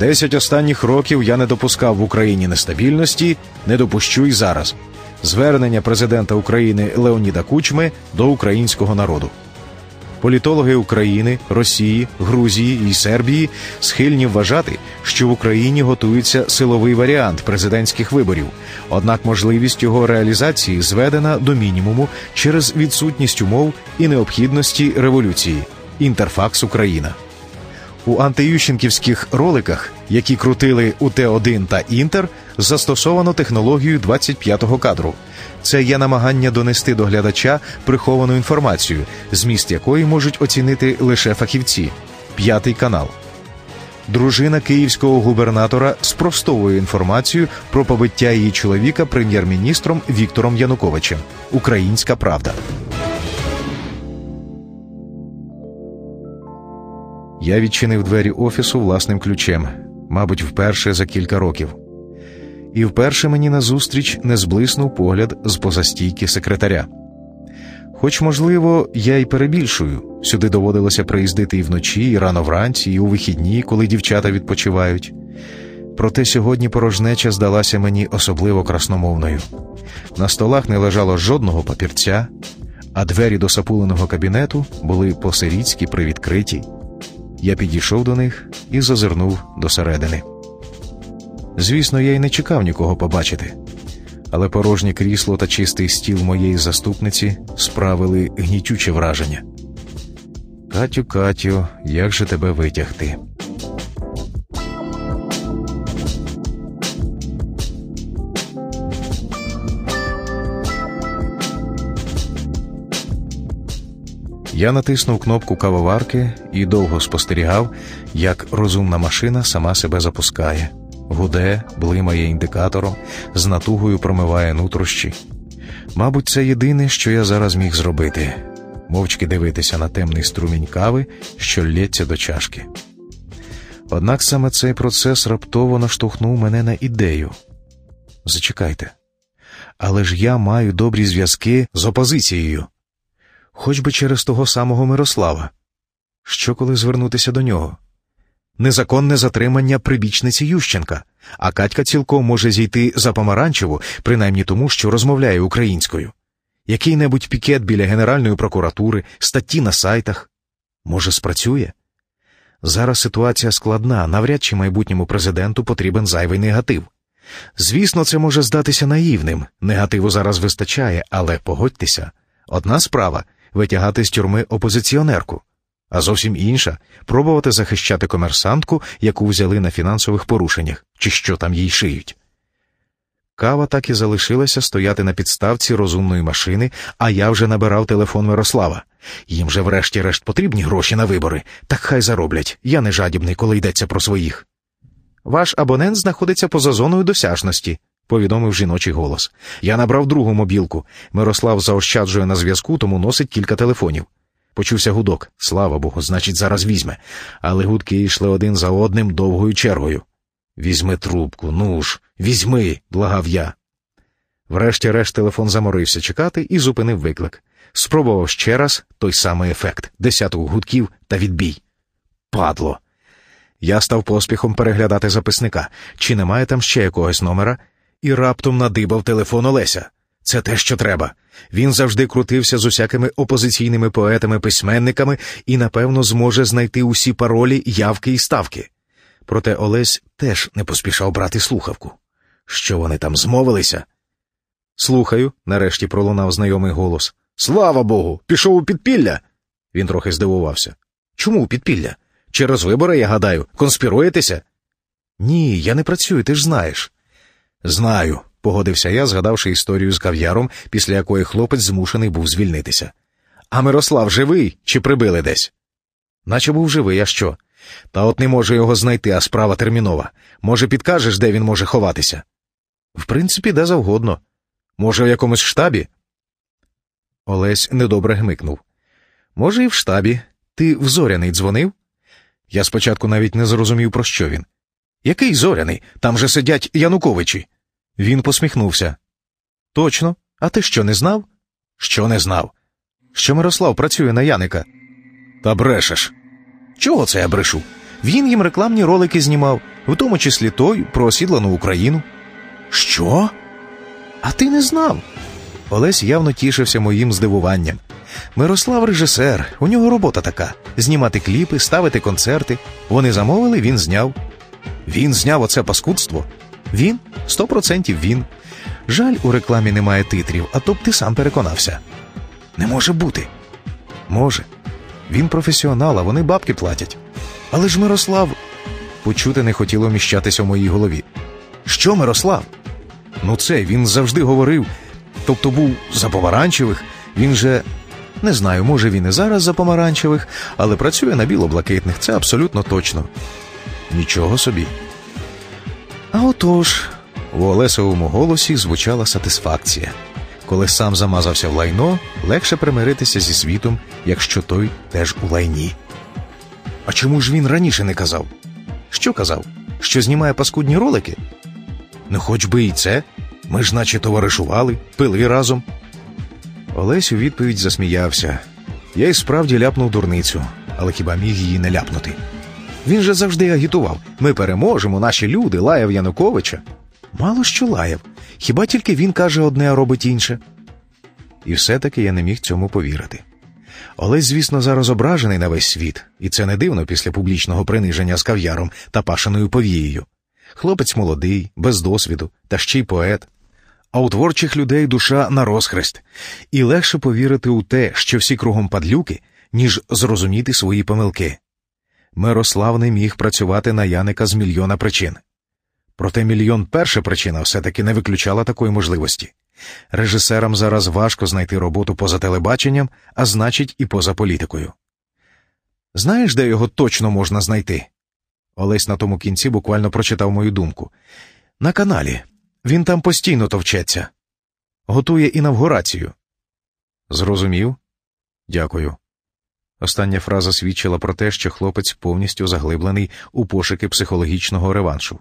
Десять останніх років я не допускав в Україні нестабільності, не допущу й зараз. Звернення президента України Леоніда Кучми до українського народу. Політологи України, Росії, Грузії і Сербії схильні вважати, що в Україні готується силовий варіант президентських виборів, однак можливість його реалізації зведена до мінімуму через відсутність умов і необхідності революції. Інтерфакс Україна. У антиющенківських роликах, які крутили у Т1 та Інтер, застосовано технологію 25-го кадру. Це є намагання донести до глядача приховану інформацію, зміст якої можуть оцінити лише фахівці. П'ятий канал. Дружина київського губернатора спростовує інформацію про побиття її чоловіка прем'єр-міністром Віктором Януковичем. Українська правда. Я відчинив двері офісу власним ключем, мабуть, вперше за кілька років. І вперше мені назустріч не зблиснув погляд з позастійки секретаря. Хоч, можливо, я й перебільшую, сюди доводилося приїздити і вночі, і рано вранці, і у вихідні, коли дівчата відпочивають. Проте сьогодні порожнеча здалася мені особливо красномовною. На столах не лежало жодного папірця, а двері до сапуленого кабінету були посиріцькі привідкриті. Я підійшов до них і зазирнув досередини. Звісно, я й не чекав нікого побачити, але порожнє крісло та чистий стіл моєї заступниці справили гнітюче враження. Катю, Катю, як же тебе витягти? Я натиснув кнопку кавоварки і довго спостерігав, як розумна машина сама себе запускає, гуде, блимає індикатором, з натугою промиває нутрощі. Мабуть, це єдине, що я зараз міг зробити мовчки дивитися на темний струмінь кави, що лється до чашки. Однак саме цей процес раптово наштовхнув мене на ідею. Зачекайте, але ж я маю добрі зв'язки з опозицією хоч би через того самого Мирослава. Що коли звернутися до нього? Незаконне затримання прибічниці Ющенка, а Катька цілком може зійти за помаранчеву, принаймні тому, що розмовляє українською. Який небудь пікет біля Генеральної прокуратури, статті на сайтах. Може, спрацює? Зараз ситуація складна, навряд чи майбутньому президенту потрібен зайвий негатив. Звісно, це може здатися наївним. Негативу зараз вистачає, але погодьтеся, одна справа витягати з тюрми опозиціонерку, а зовсім інша пробувати захищати комерсантку, яку взяли на фінансових порушеннях, чи що там їй шиють. Кава так і залишилася стояти на підставці розумної машини, а я вже набирав телефон Мирослава. Їм же, врешті-решт, потрібні гроші на вибори, так хай зароблять. Я не жадібний, коли йдеться про своїх. Ваш абонент знаходиться поза зоною досяжності, повідомив жіночий голос. Я набрав другу мобілку. Мирослав заощаджує на зв'язку, тому носить кілька телефонів. Почувся гудок. Слава Богу, значить, зараз візьме. Але гудки йшли один за одним довгою чергою. Візьми трубку, ну ж, візьми, благав я. Врешті-решт телефон заморився чекати і зупинив виклик. Спробував ще раз той самий ефект десяток гудків та відбій. Падло. Я став поспіхом переглядати записника, чи немає там ще якогось номера, і раптом надибав телефон Олеся. Це те, що треба. Він завжди крутився з усякими опозиційними поетами-письменниками і, напевно, зможе знайти усі паролі, явки і ставки. Проте Олесь теж не поспішав брати слухавку. Що вони там змовилися? Слухаю, нарешті пролунав знайомий голос. Слава Богу, пішов у підпілля. Він трохи здивувався. Чому у підпілля? Через вибори, я гадаю, конспіруєтеся? Ні, я не працюю, ти ж знаєш. Знаю, погодився я, згадавши історію з кав'яром, після якої хлопець змушений був звільнитися. А Мирослав живий чи прибили десь? Наче був живий, а що? Та от не можу його знайти, а справа термінова. Може, підкажеш, де він може ховатися? В принципі, де завгодно. Може, в якомусь штабі? Олесь недобре гмикнув. Може, і в штабі. Ти в зоряний дзвонив? Я спочатку навіть не зрозумів, про що він. Який зоряний? Там же сидять Януковичі. Він посміхнувся. Точно, а ти що не знав? Що не знав? Що Мирослав працює на Яника. Та брешеш. Чого це я брешу? Він їм рекламні ролики знімав. в тому числі той про осідлану Україну. Що? А ти не знав? Олесь явно тішився моїм здивуванням. Мирослав режисер, у нього робота така: знімати кліпи, ставити концерти. Вони замовили, він зняв. Він зняв оце паскудство. Він? Сто процентів він. Жаль, у рекламі немає титрів, а то б ти сам переконався. Не може бути. Може. Він професіонал, а вони бабки платять. Але ж Мирослав. Почути не хотіло вміщатися в моїй голові. Що, Мирослав? Ну, це він завжди говорив. Тобто був за помаранчевих, він же. Не знаю, може він і зараз за помаранчевих, але працює на біло-блакитних, це абсолютно точно. Нічого собі. А отож, у Олесовому голосі звучала сатисфакція. Коли сам замазався в лайно, легше примиритися зі світом, якщо той теж у лайні. А чому ж він раніше не казав? Що казав? Що знімає паскудні ролики? Ну, хоч би і це. Ми ж наче товаришували, пили разом. Олесь у відповідь засміявся. Я й справді ляпнув дурницю, але хіба міг її не ляпнути? Він же завжди агітував ми переможемо, наші люди, лаяв Януковича. Мало що лаяв, хіба тільки він каже одне, а робить інше. І все-таки я не міг цьому повірити. Олесь, звісно, зараз ображений на весь світ, і це не дивно після публічного приниження з кав'яром та пашеною повією. Хлопець молодий, без досвіду, та ще й поет. А у творчих людей душа на розхрест, і легше повірити у те, що всі кругом падлюки, ніж зрозуміти свої помилки. Мирослав не міг працювати на Яника з мільйона причин. Проте мільйон перша причина все-таки не виключала такої можливості. Режисерам зараз важко знайти роботу поза телебаченням, а значить, і поза політикою. Знаєш, де його точно можна знайти? Олесь на тому кінці буквально прочитав мою думку. На каналі. Він там постійно товчеться. Готує інавгурацію. Зрозумів? Дякую. Остання фраза свідчила про те, що хлопець повністю заглиблений у пошуки психологічного реваншу.